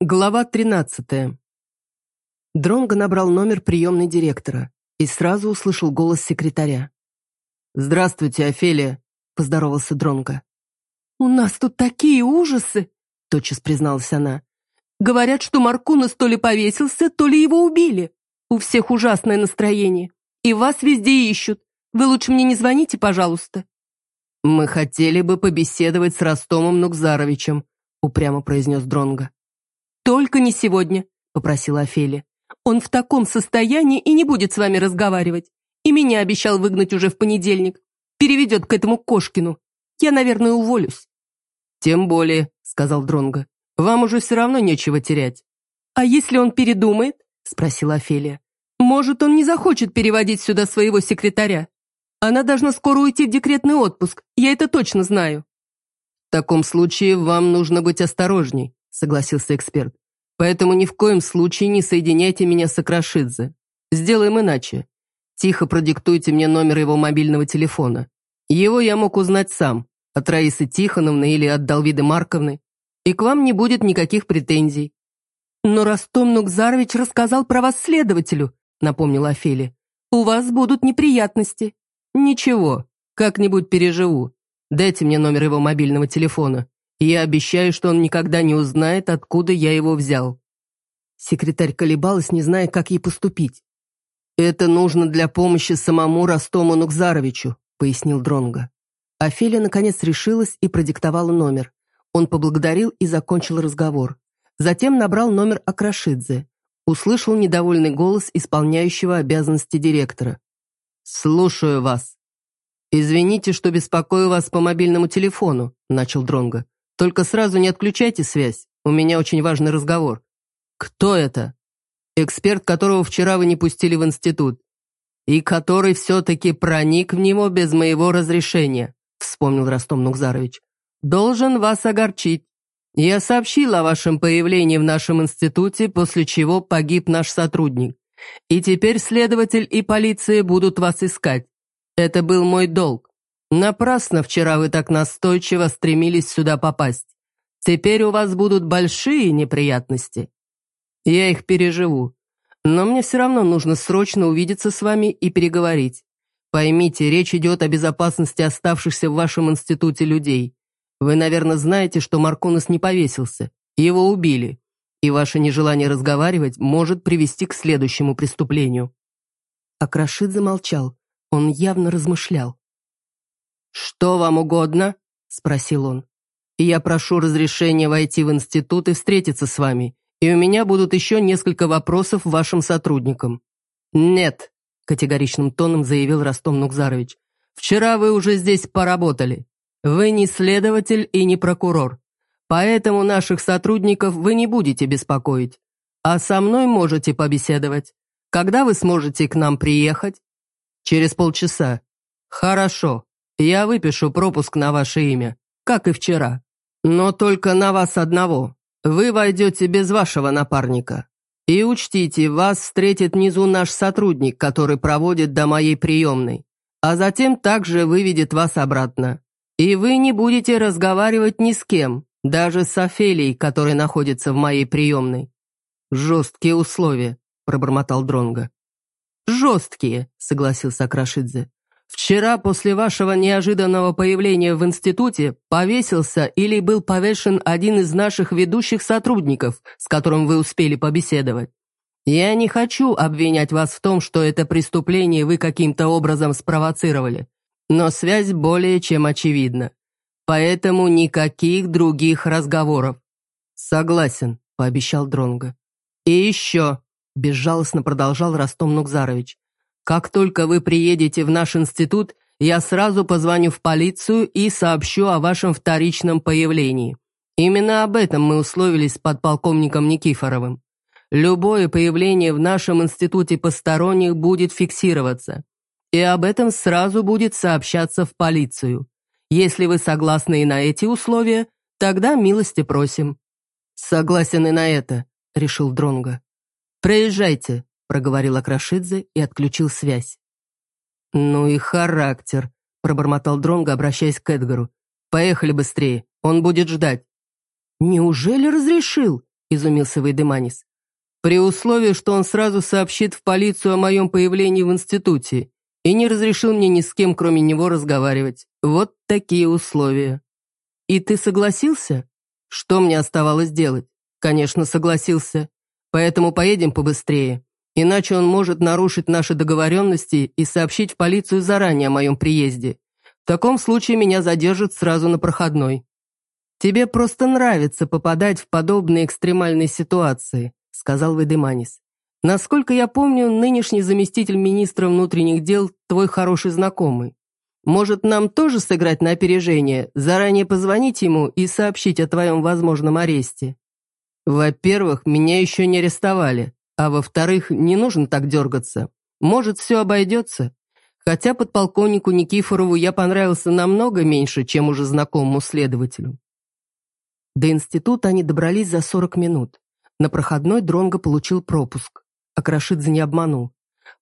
Глава 13. Дронго набрал номер приемной директора и сразу услышал голос секретаря. «Здравствуйте, Офелия», — поздоровался Дронго. «У нас тут такие ужасы», — тотчас призналась она. «Говорят, что Маркунас то ли повесился, то ли его убили. У всех ужасное настроение. И вас везде ищут. Вы лучше мне не звоните, пожалуйста». «Мы хотели бы побеседовать с Ростомом Нукзаровичем», — упрямо произнес Дронго. «Только не сегодня», — попросила Офелия. «Он в таком состоянии и не будет с вами разговаривать. И меня обещал выгнать уже в понедельник. Переведет к этому Кошкину. Я, наверное, уволюсь». «Тем более», — сказал Дронго. «Вам уже все равно нечего терять». «А если он передумает?» — спросила Офелия. «Может, он не захочет переводить сюда своего секретаря? Она должна скоро уйти в декретный отпуск, я это точно знаю». «В таком случае вам нужно быть осторожней», — согласился эксперт. Поэтому ни в коем случае не соединяйте меня с Акрашидзе. Сделаем иначе. Тихо продиктуйте мне номер его мобильного телефона. Его я мог узнать сам, от Раисы Тихоновны или от Далвиды Марковны, и к вам не будет никаких претензий. «Но Ростом Нукзарович рассказал про вас следователю», напомнила Офелия. «У вас будут неприятности». «Ничего, как-нибудь переживу. Дайте мне номер его мобильного телефона я обещаю, что он никогда не узнает, откуда я его взял». Секретарь колебалась, не зная, как ей поступить. «Это нужно для помощи самому Ростому Нукзаровичу», — пояснил Дронго. Офелия наконец решилась и продиктовала номер. Он поблагодарил и закончил разговор. Затем набрал номер Акрашидзе. Услышал недовольный голос исполняющего обязанности директора. «Слушаю вас». «Извините, что беспокою вас по мобильному телефону», — начал Дронго. Только сразу не отключайте связь, у меня очень важный разговор. Кто это? Эксперт, которого вчера вы не пустили в институт. И который все-таки проник в него без моего разрешения, вспомнил Ростом Нукзарович. Должен вас огорчить. Я сообщил о вашем появлении в нашем институте, после чего погиб наш сотрудник. И теперь следователь и полиция будут вас искать. Это был мой долг. Напрасно вчера вы так настойчиво стремились сюда попасть. Теперь у вас будут большие неприятности. Я их переживу. Но мне все равно нужно срочно увидеться с вами и переговорить. Поймите, речь идет о безопасности оставшихся в вашем институте людей. Вы, наверное, знаете, что Маркунас не повесился. Его убили. И ваше нежелание разговаривать может привести к следующему преступлению». Акрашид замолчал. Он явно размышлял. «Что вам угодно?» – спросил он. «Я прошу разрешения войти в институт и встретиться с вами, и у меня будут еще несколько вопросов вашим сотрудникам». «Нет», – категоричным тоном заявил Ростом Нукзарович. «Вчера вы уже здесь поработали. Вы не следователь и не прокурор, поэтому наших сотрудников вы не будете беспокоить. А со мной можете побеседовать. Когда вы сможете к нам приехать?» «Через полчаса». «Хорошо. Я выпишу пропуск на ваше имя, как и вчера. Но только на вас одного. Вы войдете без вашего напарника. И учтите, вас встретит внизу наш сотрудник, который проводит до моей приемной, а затем также выведет вас обратно. И вы не будете разговаривать ни с кем, даже с Офелией, которая находится в моей приемной. Жесткие условия, пробормотал Дронга. Жесткие, согласился Крашидзе. Вчера после вашего неожиданного появления в институте повесился или был повешен один из наших ведущих сотрудников, с которым вы успели побеседовать. Я не хочу обвинять вас в том, что это преступление вы каким-то образом спровоцировали, но связь более чем очевидна. Поэтому никаких других разговоров. Согласен, пообещал Дронго. И еще, безжалостно продолжал Ростом Нукзарович, как только вы приедете в наш институт, я сразу позвоню в полицию и сообщу о вашем вторичном появлении. Именно об этом мы условились с подполковником Никифоровым. Любое появление в нашем институте посторонних будет фиксироваться. И об этом сразу будет сообщаться в полицию. Если вы согласны и на эти условия, тогда милости просим». «Согласен и на это», — решил Дронго. «Проезжайте, проговорил Акрашидзе и отключил связь. «Ну и характер», — пробормотал Дронго, обращаясь к Эдгару. «Поехали быстрее, он будет ждать». «Неужели разрешил?» – изумился Вейдеманис. «При условии, что он сразу сообщит в полицию о моем появлении в институте и не разрешил мне ни с кем, кроме него, разговаривать. Вот такие условия». «И ты согласился?» «Что мне оставалось делать?» «Конечно, согласился. Поэтому поедем побыстрее. Иначе он может нарушить наши договоренности и сообщить в полицию заранее о моем приезде. В таком случае меня задержат сразу на проходной». «Тебе просто нравится попадать в подобные экстремальные ситуации», сказал Ведеманис. «Насколько я помню, нынешний заместитель министра внутренних дел твой хороший знакомый. Может, нам тоже сыграть на опережение, заранее позвонить ему и сообщить о твоем возможном аресте?» «Во-первых, меня еще не арестовали, а во-вторых, не нужно так дергаться. Может, все обойдется. Хотя подполковнику Никифорову я понравился намного меньше, чем уже знакомому следователю. До института они добрались за 40 минут. На проходной Дронго получил пропуск. А Крашидзе не обманул.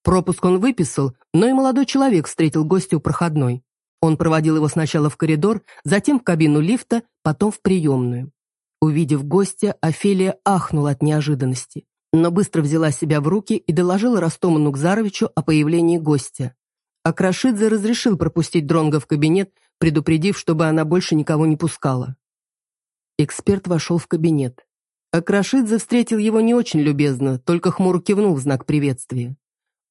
Пропуск он выписал, но и молодой человек встретил гостя у проходной. Он проводил его сначала в коридор, затем в кабину лифта, потом в приемную. Увидев гостя, Офелия ахнула от неожиданности, но быстро взяла себя в руки и доложила Ростому Нукзаровичу о появлении гостя. А Крашидзе разрешил пропустить Дронга в кабинет, предупредив, чтобы она больше никого не пускала. Эксперт вошел в кабинет. Акрашидзе встретил его не очень любезно, только хмуро кивнул в знак приветствия.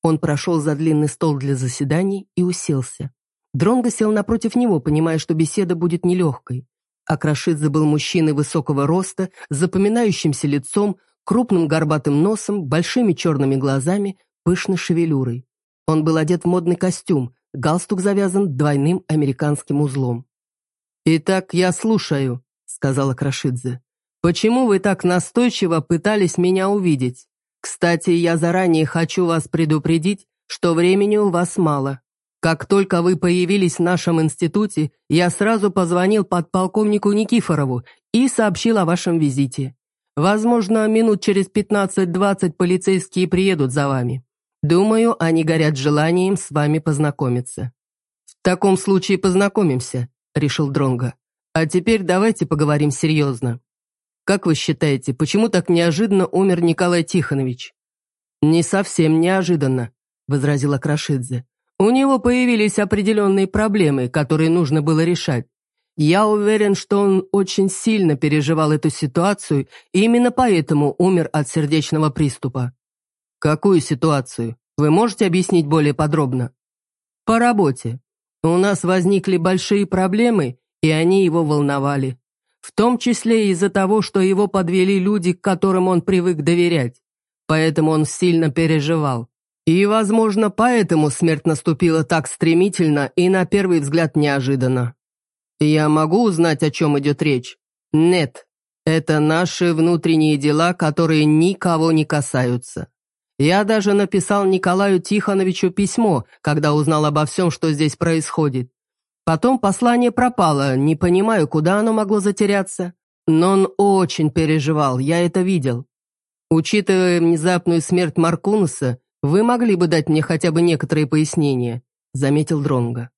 Он прошел за длинный стол для заседаний и уселся. Дронго сел напротив него, понимая, что беседа будет нелегкой. Акрашидзе был мужчиной высокого роста, с запоминающимся лицом, крупным горбатым носом, большими черными глазами, пышной шевелюрой. Он был одет в модный костюм, галстук завязан двойным американским узлом. «Итак, я слушаю», сказала Крашидзе. «Почему вы так настойчиво пытались меня увидеть? Кстати, я заранее хочу вас предупредить, что времени у вас мало. Как только вы появились в нашем институте, я сразу позвонил подполковнику Никифорову и сообщил о вашем визите. Возможно, минут через 15-20 полицейские приедут за вами. Думаю, они горят желанием с вами познакомиться». «В таком случае познакомимся», — решил Дронга. А теперь давайте поговорим серьезно. Как вы считаете, почему так неожиданно умер Николай Тихонович? Не совсем неожиданно, возразила Крашидзе. У него появились определенные проблемы, которые нужно было решать. Я уверен, что он очень сильно переживал эту ситуацию и именно поэтому умер от сердечного приступа. Какую ситуацию? Вы можете объяснить более подробно? По работе. У нас возникли большие проблемы, и они его волновали. В том числе из-за того, что его подвели люди, к которым он привык доверять. Поэтому он сильно переживал. И, возможно, поэтому смерть наступила так стремительно и на первый взгляд неожиданно. Я могу узнать, о чем идет речь? Нет, это наши внутренние дела, которые никого не касаются. Я даже написал Николаю Тихоновичу письмо, когда узнал обо всем, что здесь происходит. Потом послание пропало, не понимаю, куда оно могло затеряться. Но он очень переживал, я это видел. Учитывая внезапную смерть Маркунуса, вы могли бы дать мне хотя бы некоторые пояснения», — заметил Дронга.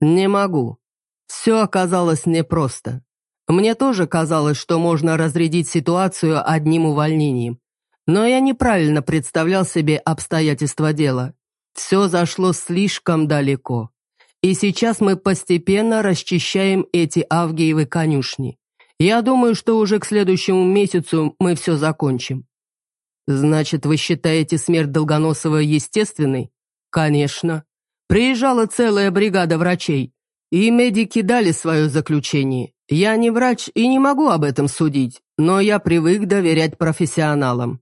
«Не могу. Все оказалось непросто. Мне тоже казалось, что можно разрядить ситуацию одним увольнением. Но я неправильно представлял себе обстоятельства дела. Все зашло слишком далеко. И сейчас мы постепенно расчищаем эти Авгиевы конюшни. Я думаю, что уже к следующему месяцу мы все закончим. Значит, вы считаете смерть Долгоносова естественной? Конечно. Приезжала целая бригада врачей, и медики дали свое заключение. Я не врач и не могу об этом судить, но я привык доверять профессионалам.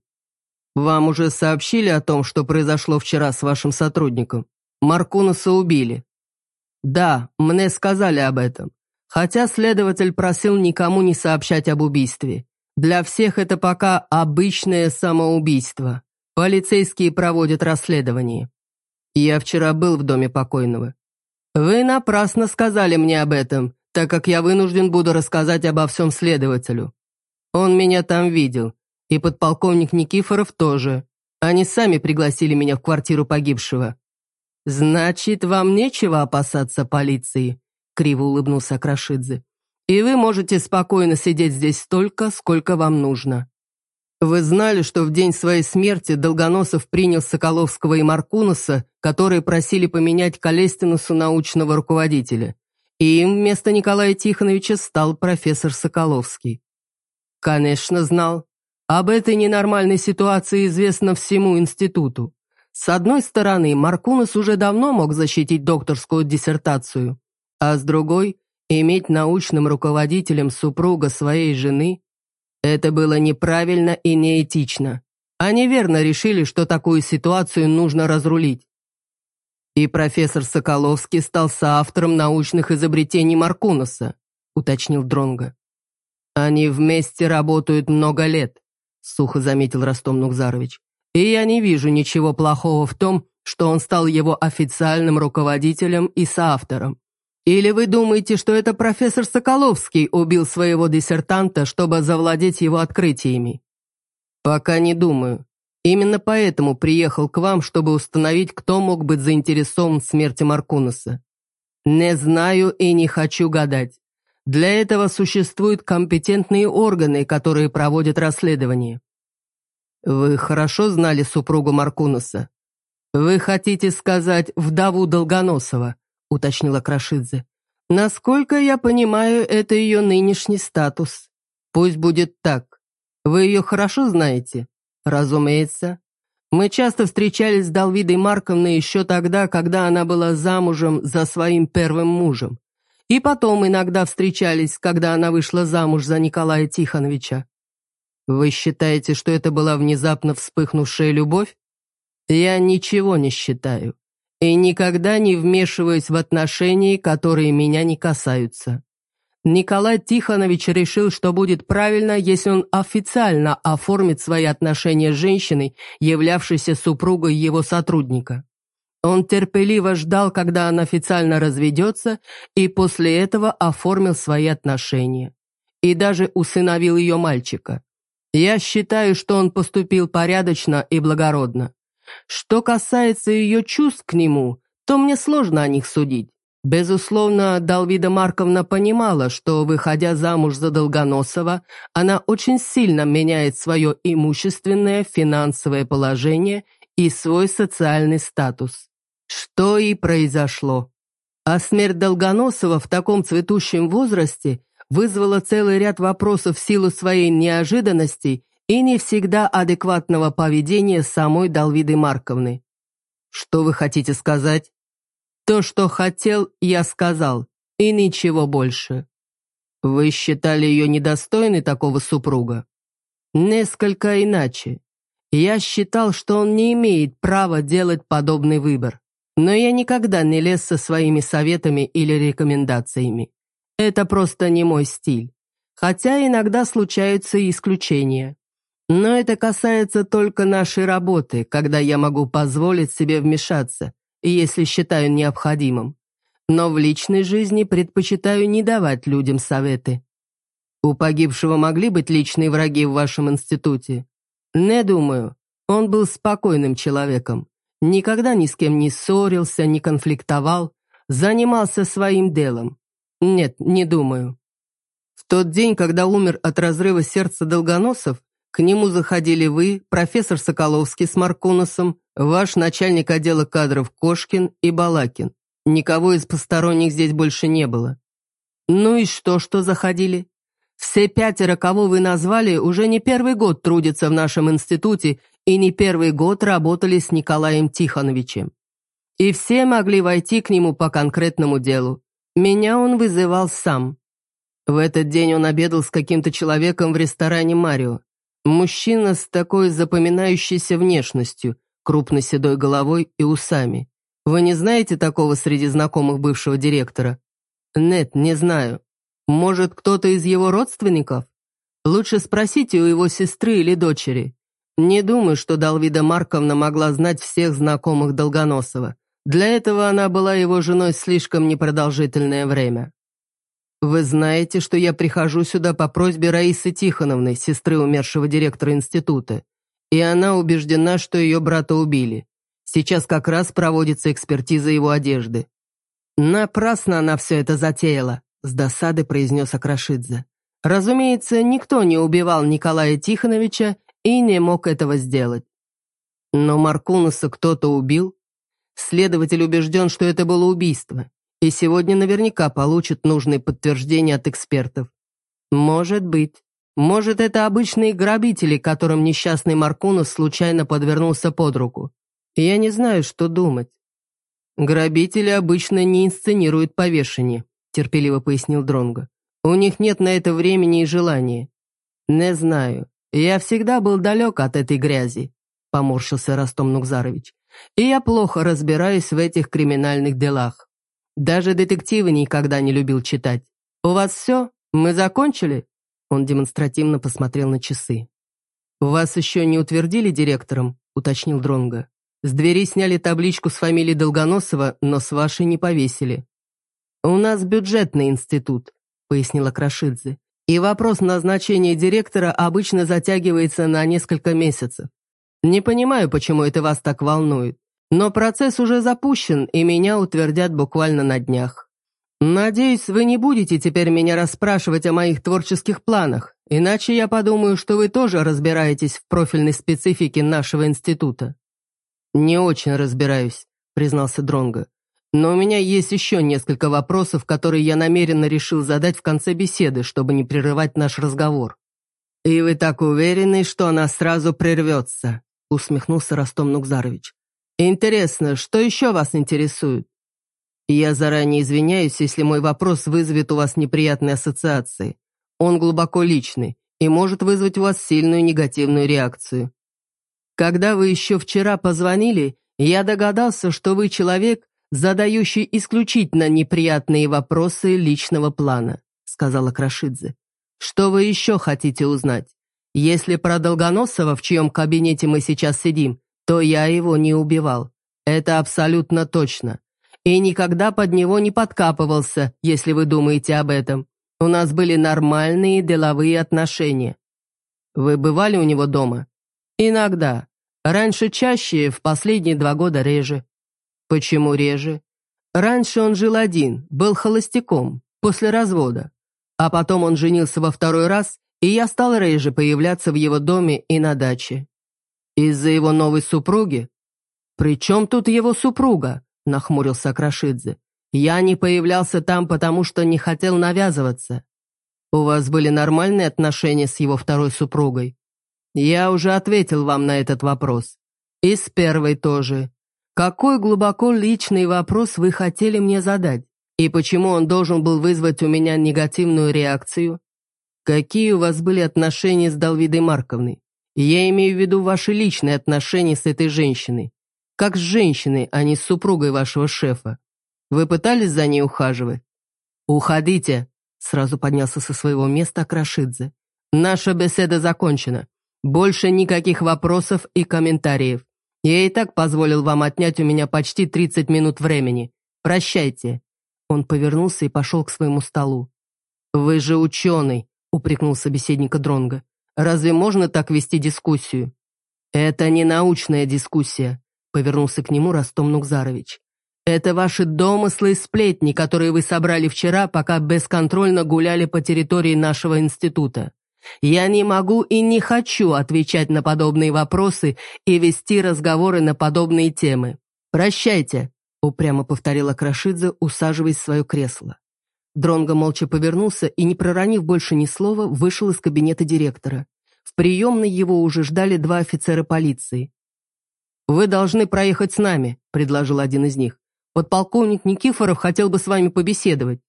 Вам уже сообщили о том, что произошло вчера с вашим сотрудником? Маркунаса убили. «Да, мне сказали об этом. Хотя следователь просил никому не сообщать об убийстве. Для всех это пока обычное самоубийство. Полицейские проводят расследование. Я вчера был в доме покойного. Вы напрасно сказали мне об этом, так как я вынужден буду рассказать обо всем следователю. Он меня там видел, и подполковник Никифоров тоже. Они сами пригласили меня в квартиру погибшего. «Значит, вам нечего опасаться полиции», — криво улыбнулся Крашидзе. «И вы можете спокойно сидеть здесь столько, сколько вам нужно. Вы знали, что в день своей смерти Долгоносов принял Соколовского и Маркунуса, которые просили поменять Колестинусу научного руководителя. И им вместо Николая Тихоновича стал профессор Соколовский. Конечно, знал. Об этой ненормальной ситуации известно всему институту. С одной стороны, Маркунус уже давно мог защитить докторскую диссертацию, а с другой, иметь научным руководителем супруга своей жены это было неправильно и неэтично. Они верно решили, что такую ситуацию нужно разрулить. И профессор Соколовский стал соавтором научных изобретений Маркунуса, уточнил Дронга. Они вместе работают много лет, сухо заметил Ростом Нукзарович. И я не вижу ничего плохого в том, что он стал его официальным руководителем и соавтором. Или вы думаете, что это профессор Соколовский убил своего диссертанта, чтобы завладеть его открытиями? Пока не думаю. Именно поэтому приехал к вам, чтобы установить, кто мог быть заинтересован в смерти Маркунуса. Не знаю и не хочу гадать. Для этого существуют компетентные органы, которые проводят расследование. Вы хорошо знали супругу Маркунуса? Вы хотите сказать вдову Долгоносова? — уточнила Крашидзе. «Насколько я понимаю, это ее нынешний статус. Пусть будет так. Вы ее хорошо знаете?» «Разумеется. Мы часто встречались с Далвидой Марковной еще тогда, когда она была замужем за своим первым мужем. И потом иногда встречались, когда она вышла замуж за Николая Тихоновича. Вы считаете, что это была внезапно вспыхнувшая любовь? Я ничего не считаю и никогда не вмешиваюсь в отношения, которые меня не касаются. Николай Тихонович решил, что будет правильно, если он официально оформит свои отношения с женщиной, являвшейся супругой его сотрудника. Он терпеливо ждал, когда она официально разведется, и после этого оформил свои отношения. И даже усыновил ее мальчика. Я считаю, что он поступил порядочно и благородно. Что касается ее чувств к нему, то мне сложно о них судить. Безусловно, Далвида Марковна понимала, что, выходя замуж за Долгоносова, она очень сильно меняет свое имущественное, финансовое положение и свой социальный статус. Что и произошло. А смерть Долгоносова в таком цветущем возрасте вызвала целый ряд вопросов в силу своей неожиданности и не всегда адекватного поведения самой Далвиды Марковны. Что вы хотите сказать? То, что хотел, я сказал, и ничего больше. Вы считали ее недостойной такого супруга? Несколько иначе. Я считал, что он не имеет права делать подобный выбор. Но я никогда не лез со своими советами или рекомендациями. Это просто не мой стиль. Хотя иногда случаются исключения. Но это касается только нашей работы, когда я могу позволить себе вмешаться, если считаю необходимым. Но в личной жизни предпочитаю не давать людям советы. У погибшего могли быть личные враги в вашем институте? Не думаю. Он был спокойным человеком. Никогда ни с кем не ссорился, не конфликтовал, занимался своим делом. Нет, не думаю. В тот день, когда умер от разрыва сердца Долгоносов, к нему заходили вы, профессор Соколовский с Маркуносом, ваш начальник отдела кадров Кошкин и Балакин. Никого из посторонних здесь больше не было. Ну и что, что заходили? Все пятеро, кого вы назвали, уже не первый год трудятся в нашем институте и не первый год работали с Николаем Тихоновичем. И все могли войти к нему по конкретному делу. Меня он вызывал сам. В этот день он обедал с каким-то человеком в ресторане «Марио». Мужчина с такой запоминающейся внешностью, крупной седой головой и усами. Вы не знаете такого среди знакомых бывшего директора? Нет, не знаю. Может, кто-то из его родственников? Лучше спросите у его сестры или дочери. Не думаю, что Далвида Марковна могла знать всех знакомых Долгоносова. Для этого она была его женой слишком непродолжительное время. «Вы знаете, что я прихожу сюда по просьбе Раисы Тихоновны, сестры умершего директора института, и она убеждена, что ее брата убили. Сейчас как раз проводится экспертиза его одежды». «Напрасно она все это затеяла», — с досады произнес Акрашидзе. «Разумеется, никто не убивал Николая Тихоновича, и не мог этого сделать. Но Маркунуса кто-то убил. Следователь убежден, что это было убийство, и сегодня наверняка получит нужные подтверждения от экспертов. Может быть. Может, это обычные грабители, которым несчастный Маркунус случайно подвернулся под руку. Я не знаю, что думать. Грабители обычно не инсценируют повешение, терпеливо пояснил Дронго. У них нет на это времени и желания. Не знаю. Я всегда был далек от этой грязи, поморщился Ростом Нукзарович. И я плохо разбираюсь в этих криминальных делах. Даже детективы никогда не любил читать. У вас все? Мы закончили? Он демонстративно посмотрел на часы. «Вас еще не утвердили директором?» — уточнил Дронга. «С двери сняли табличку с фамилией Долгоносова, но с вашей не повесили». «У нас бюджетный институт», — пояснила Крашидзе. «И вопрос назначения директора обычно затягивается на несколько месяцев. Не понимаю, почему это вас так волнует, но процесс уже запущен, и меня утвердят буквально на днях». «Надеюсь, вы не будете теперь меня расспрашивать о моих творческих планах, иначе я подумаю, что вы тоже разбираетесь в профильной специфике нашего института». «Не очень разбираюсь», — признался Дронго. «Но у меня есть еще несколько вопросов, которые я намеренно решил задать в конце беседы, чтобы не прерывать наш разговор». «И вы так уверены, что она сразу прервется?» — усмехнулся Ростом Нукзарович. «Интересно, что еще вас интересует?» Я заранее извиняюсь, если мой вопрос вызовет у вас неприятные ассоциации. Он глубоко личный и может вызвать у вас сильную негативную реакцию. Когда вы еще вчера позвонили, я догадался, что вы человек, задающий исключительно неприятные вопросы личного плана», сказала Крашидзе. «Что вы еще хотите узнать? Если про Долгоносова, в чьем кабинете мы сейчас сидим, то я его не убивал. Это абсолютно точно и никогда под него не подкапывался, если вы думаете об этом. У нас были нормальные деловые отношения. Вы бывали у него дома? Иногда. Раньше чаще, в последние два года реже. Почему реже? Раньше он жил один, был холостяком, после развода. А потом он женился во второй раз, и я стал реже появляться в его доме и на даче. Из-за его новой супруги? При чем тут его супруга? — нахмурился Крашидзе. «Я не появлялся там, потому что не хотел навязываться. У вас были нормальные отношения с его второй супругой?» «Я уже ответил вам на этот вопрос. И с первой тоже. Какой глубоко личный вопрос вы хотели мне задать? И почему он должен был вызвать у меня негативную реакцию? Какие у вас были отношения с Далвидой Марковной? Я имею в виду ваши личные отношения с этой женщиной. Как с женщиной, а не с супругой вашего шефа. Вы пытались за ней ухаживать? Уходите, сразу поднялся со своего места Крашидзе. Наша беседа закончена. Больше никаких вопросов и комментариев. Я и так позволил вам отнять у меня почти 30 минут времени. Прощайте. Он повернулся и пошел к своему столу. «Вы же ученый», — упрекнул собеседника Дронга. «Разве можно так вести дискуссию?» «Это не научная дискуссия повернулся к нему Ростом Нукзарович. «Это ваши домыслы и сплетни, которые вы собрали вчера, пока бесконтрольно гуляли по территории нашего института. Я не могу и не хочу отвечать на подобные вопросы и вести разговоры на подобные темы. Прощайте», — упрямо повторила Крашидзе, усаживаясь в свое кресло. Дронго молча повернулся и, не проронив больше ни слова, вышел из кабинета директора. В приемной его уже ждали два офицера полиции. «Вы должны проехать с нами», — предложил один из них. «Подполковник Никифоров хотел бы с вами побеседовать».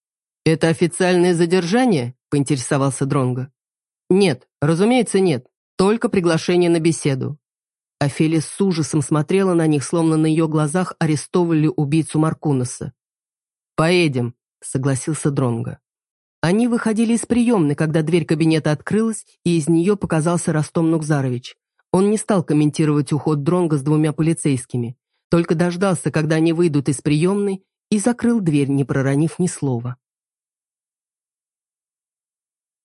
«Это официальное задержание?» — поинтересовался Дронго. «Нет, разумеется, нет. Только приглашение на беседу». Офелия с ужасом смотрела на них, словно на ее глазах арестовывали убийцу Маркунаса. «Поедем», — согласился Дронго. Они выходили из приемной, когда дверь кабинета открылась, и из нее показался Ростом Нукзарович. Он не стал комментировать уход Дронга с двумя полицейскими, только дождался, когда они выйдут из приемной, и закрыл дверь, не проронив ни слова.